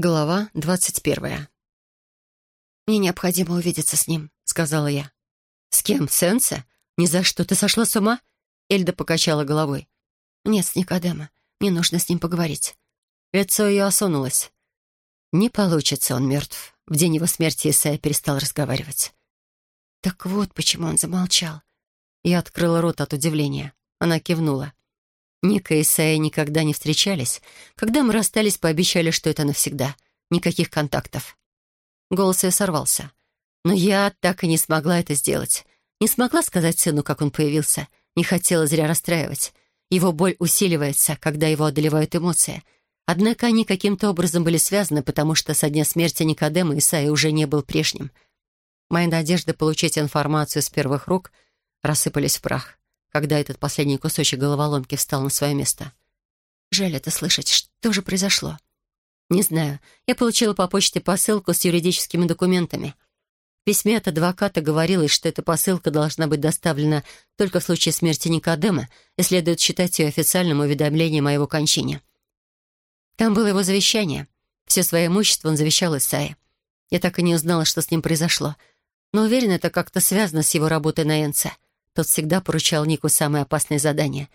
Глава двадцать первая. «Мне необходимо увидеться с ним», — сказала я. «С кем? Сенсе? Ни за что. Ты сошла с ума?» Эльда покачала головой. «Нет, с Никодема. Мне нужно с ним поговорить». Лицо ее осунулось. «Не получится, он мертв. В день его смерти Исайя перестал разговаривать». «Так вот, почему он замолчал». Я открыла рот от удивления. Она кивнула. Ника и Исайя никогда не встречались. Когда мы расстались, пообещали, что это навсегда. Никаких контактов. Голос ее сорвался. Но я так и не смогла это сделать. Не смогла сказать сыну, как он появился. Не хотела зря расстраивать. Его боль усиливается, когда его одолевают эмоции. Однако они каким-то образом были связаны, потому что со дня смерти Никодема Исаия уже не был прежним. Мои надежды получить информацию с первых рук рассыпались в прах, когда этот последний кусочек головоломки встал на свое место. Жаль это слышать. Что же произошло? Не знаю. Я получила по почте посылку с юридическими документами — письме от адвоката говорилось, что эта посылка должна быть доставлена только в случае смерти Никодема и следует считать ее официальным уведомлением о его кончине. Там было его завещание. Все свое имущество он завещал Исае. Я так и не узнала, что с ним произошло. Но уверена, это как-то связано с его работой на Энце. Тот всегда поручал Нику самые опасные задания.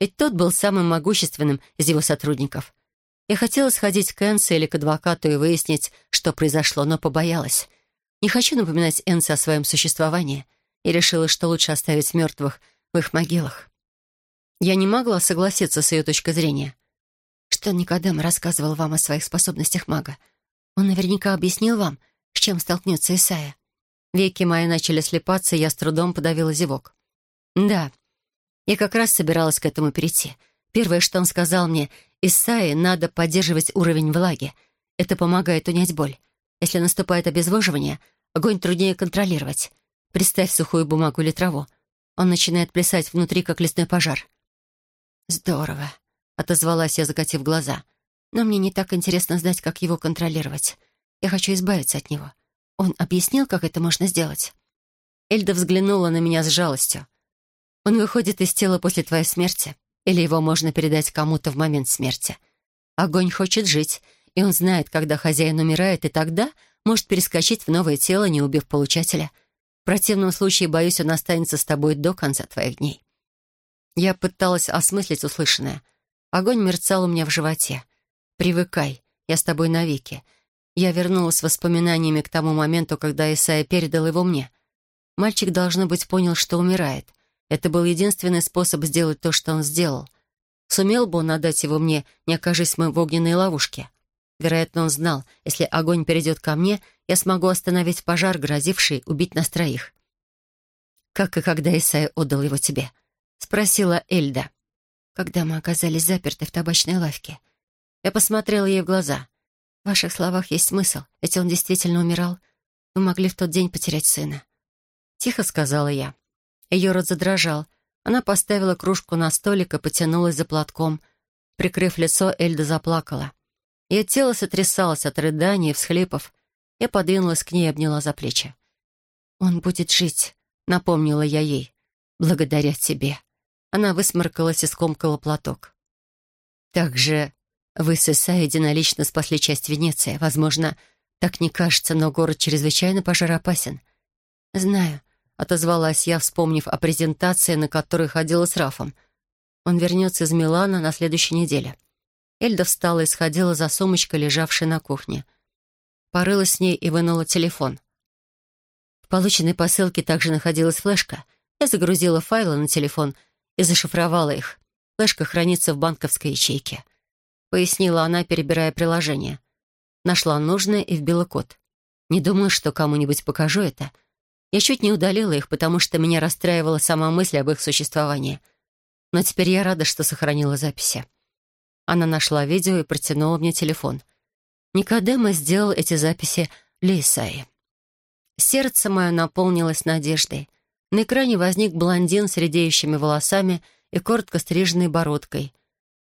Ведь тот был самым могущественным из его сотрудников. Я хотела сходить к Энце или к адвокату и выяснить, что произошло, но побоялась. Не хочу напоминать Энсе о своем существовании и решила, что лучше оставить мертвых в их могилах. Я не могла согласиться с ее точкой зрения. Что Никодем рассказывал вам о своих способностях мага? Он наверняка объяснил вам, с чем столкнется Исайя. Веки мои начали слепаться, и я с трудом подавила зевок. Да, я как раз собиралась к этому перейти. Первое, что он сказал мне, Исайе надо поддерживать уровень влаги. Это помогает унять боль. Если наступает обезвоживание, огонь труднее контролировать. Представь сухую бумагу или траву. Он начинает плясать внутри, как лесной пожар. «Здорово», — отозвалась я, закатив глаза. «Но мне не так интересно знать, как его контролировать. Я хочу избавиться от него. Он объяснил, как это можно сделать?» Эльда взглянула на меня с жалостью. «Он выходит из тела после твоей смерти, или его можно передать кому-то в момент смерти. Огонь хочет жить, и он знает, когда хозяин умирает, и тогда может перескочить в новое тело, не убив получателя. В противном случае, боюсь, он останется с тобой до конца твоих дней. Я пыталась осмыслить услышанное. Огонь мерцал у меня в животе. «Привыкай, я с тобой навеки». Я вернулась воспоминаниями к тому моменту, когда Исайя передал его мне. Мальчик, должно быть, понял, что умирает. Это был единственный способ сделать то, что он сделал. Сумел бы он отдать его мне, не окажись мы в огненной ловушке. Вероятно, он знал, если огонь перейдет ко мне, я смогу остановить пожар, грозивший убить нас троих. «Как и когда Исайя отдал его тебе?» — спросила Эльда. «Когда мы оказались заперты в табачной лавке». Я посмотрела ей в глаза. «В ваших словах есть смысл, ведь он действительно умирал. Вы могли в тот день потерять сына». Тихо сказала я. Ее рот задрожал. Она поставила кружку на столик и потянулась за платком. Прикрыв лицо, Эльда заплакала. Ее тело сотрясалось от рыданий и всхлипов. Я подвинулась к ней и обняла за плечи. «Он будет жить», — напомнила я ей. «Благодаря тебе». Она высморкалась и скомкала платок. «Также вы с Исай единолично спасли часть Венеции. Возможно, так не кажется, но город чрезвычайно пожароопасен». «Знаю», — отозвалась я, вспомнив о презентации, на которой ходила с Рафом. «Он вернется из Милана на следующей неделе». Эльда встала и сходила за сумочкой, лежавшей на кухне. Порылась с ней и вынула телефон. В полученной посылке также находилась флешка. Я загрузила файлы на телефон и зашифровала их. Флешка хранится в банковской ячейке. Пояснила она, перебирая приложение. Нашла нужное и вбила код. Не думаю, что кому-нибудь покажу это. Я чуть не удалила их, потому что меня расстраивала сама мысль об их существовании. Но теперь я рада, что сохранила записи. Она нашла видео и протянула мне телефон. Никодема сделал эти записи для Исаи. Сердце мое наполнилось надеждой. На экране возник блондин с редеющими волосами и коротко стриженной бородкой.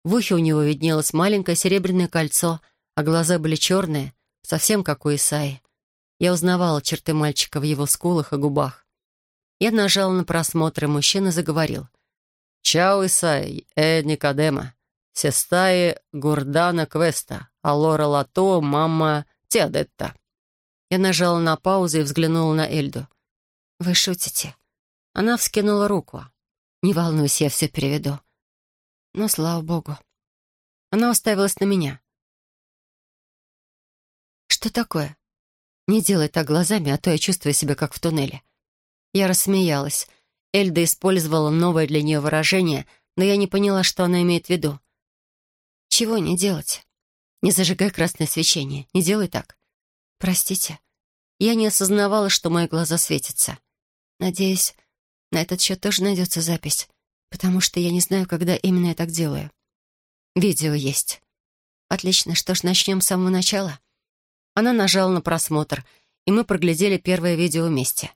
В ухе у него виднелось маленькое серебряное кольцо, а глаза были черные, совсем как у Исаи. Я узнавала черты мальчика в его скулах и губах. Я нажала на просмотр, и мужчина заговорил. «Чао, Исаи, э, Никодема. Сестаи Гурдана Квеста. Алора Лато, мама Теодетта». Я нажала на паузу и взглянула на Эльду. «Вы шутите?» Она вскинула руку. «Не волнуйся, я все переведу». «Ну, слава богу». Она уставилась на меня. «Что такое?» «Не делай так глазами, а то я чувствую себя как в туннеле». Я рассмеялась. Эльда использовала новое для нее выражение, но я не поняла, что она имеет в виду. «Чего не делать?» «Не зажигай красное свечение. Не делай так». «Простите». Я не осознавала, что мои глаза светятся. Надеюсь, на этот счет тоже найдется запись, потому что я не знаю, когда именно я так делаю. Видео есть. Отлично, что ж, начнем с самого начала. Она нажала на просмотр, и мы проглядели первое видео вместе.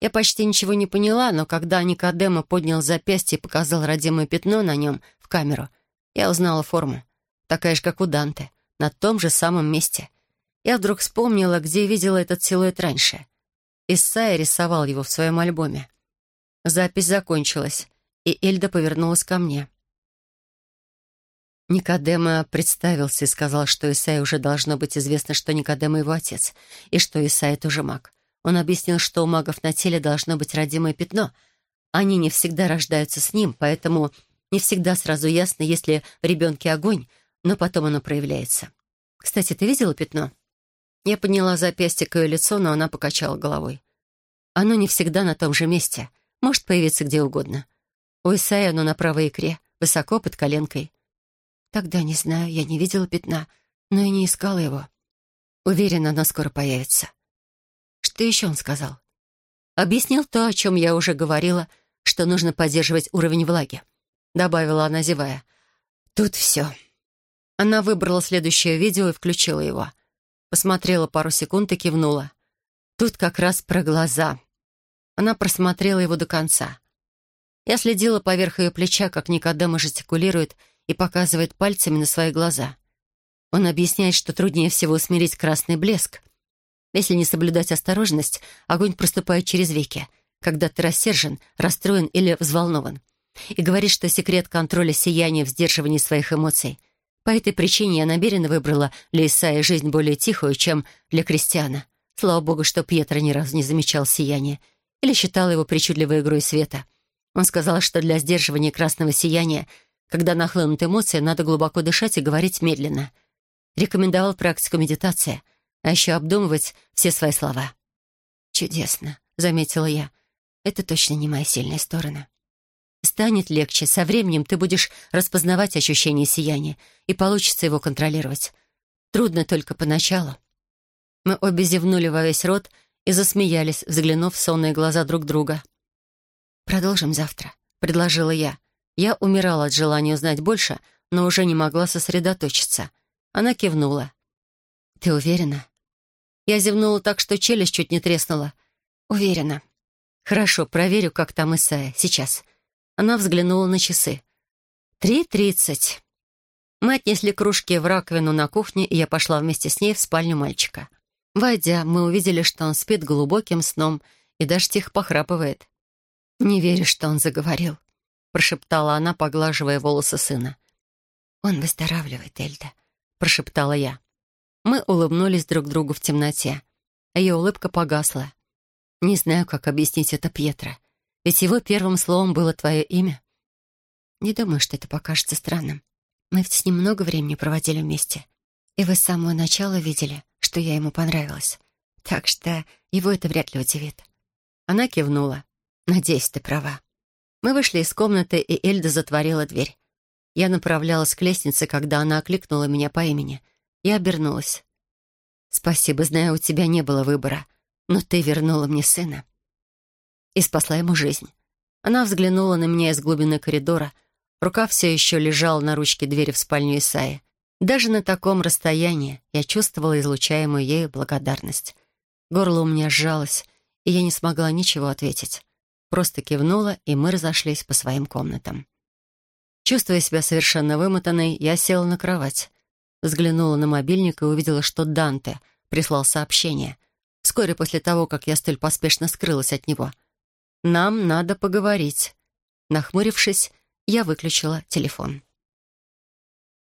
Я почти ничего не поняла, но когда Никодема поднял запястье и показал родимое пятно на нем в камеру, я узнала форму. Такая же, как у Данте, на том же самом месте. Я вдруг вспомнила, где видела этот силуэт раньше. Исайя рисовал его в своем альбоме. Запись закончилась, и Эльда повернулась ко мне. Никодема представился и сказал, что Исаи уже должно быть известно, что Никодема его отец, и что Исаи тоже маг. Он объяснил, что у магов на теле должно быть родимое пятно. Они не всегда рождаются с ним, поэтому не всегда сразу ясно, есть ли в ребенке огонь, но потом оно проявляется. «Кстати, ты видела пятно?» Я подняла запястье к ее лицу, но она покачала головой. Оно не всегда на том же месте. Может появиться где угодно. У Исаи оно на правой икре, высоко под коленкой. Тогда не знаю, я не видела пятна, но и не искала его. Уверена, оно скоро появится. Что еще он сказал? Объяснил то, о чем я уже говорила, что нужно поддерживать уровень влаги. Добавила она, зевая. Тут все. Она выбрала следующее видео и включила его — Посмотрела пару секунд и кивнула. Тут как раз про глаза. Она просмотрела его до конца. Я следила поверх ее плеча, как Никодема жестикулирует и показывает пальцами на свои глаза. Он объясняет, что труднее всего усмирить красный блеск. Если не соблюдать осторожность, огонь проступает через веки, когда ты рассержен, расстроен или взволнован. И говорит, что секрет контроля сияния в сдерживании своих эмоций — по этой причине я намеренно выбрала для Исаия жизнь более тихую, чем для Кристиана. Слава богу, что Пьетро ни разу не замечал сияния или считал его причудливой игрой света. Он сказал, что для сдерживания красного сияния, когда нахлынут эмоции, надо глубоко дышать и говорить медленно. Рекомендовал практику медитации, а еще обдумывать все свои слова. «Чудесно», — заметила я. «Это точно не моя сильная сторона». Станет легче. Со временем ты будешь распознавать ощущение сияния, и получится его контролировать. Трудно только поначалу. Мы обе зевнули во весь рот и засмеялись, взглянув в сонные глаза друг друга. «Продолжим завтра», — предложила я. Я умирала от желания узнать больше, но уже не могла сосредоточиться. Она кивнула. «Ты уверена?» Я зевнула так, что челюсть чуть не треснула. «Уверена». «Хорошо, проверю, как там Исайя. Сейчас». Она взглянула на часы. «Три тридцать». Мы отнесли кружки в раковину на кухне, и я пошла вместе с ней в спальню мальчика. Войдя, мы увидели, что он спит глубоким сном и даже тихо похрапывает. «Не верю, что он заговорил», — прошептала она, поглаживая волосы сына. «Он выздоравливает, Эльда», — прошептала я. Мы улыбнулись друг другу в темноте. Ее улыбка погасла. Не знаю, как объяснить это Пьетро. Ведь его первым словом было твое имя. Не думаю, что это покажется странным. Мы ведь с ним много времени проводили вместе. И вы с самого начала видели, что я ему понравилась. Так что его это вряд ли удивит. Она кивнула. «Надеюсь, ты права». Мы вышли из комнаты, и Эльда затворила дверь. Я направлялась к лестнице, когда она окликнула меня по имени. Я обернулась. «Спасибо, знаю, у тебя не было выбора, но ты вернула мне сына» и спасла ему жизнь. Она взглянула на меня из глубины коридора. Рука все еще лежала на ручке двери в спальню Исаи. Даже на таком расстоянии я чувствовала излучаемую ею благодарность. Горло у меня сжалось, и я не смогла ничего ответить. Просто кивнула, и мы разошлись по своим комнатам. Чувствуя себя совершенно вымотанной, я села на кровать. Взглянула на мобильник и увидела, что Данте прислал сообщение. Вскоре после того, как я столь поспешно скрылась от него — нам надо поговорить». Нахмурившись, я выключила телефон.